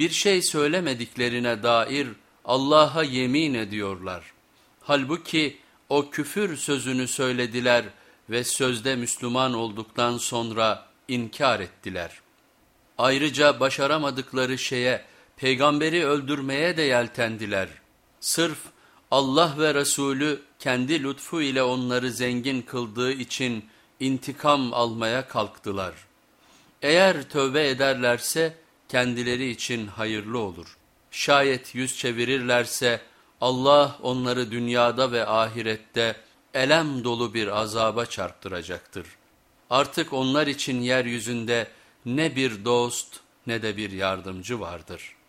bir şey söylemediklerine dair Allah'a yemin ediyorlar. Halbuki o küfür sözünü söylediler ve sözde Müslüman olduktan sonra inkar ettiler. Ayrıca başaramadıkları şeye peygamberi öldürmeye de yeltendiler. Sırf Allah ve Resulü kendi lütfu ile onları zengin kıldığı için intikam almaya kalktılar. Eğer tövbe ederlerse kendileri için hayırlı olur. Şayet yüz çevirirlerse Allah onları dünyada ve ahirette elem dolu bir azaba çarptıracaktır. Artık onlar için yeryüzünde ne bir dost ne de bir yardımcı vardır.''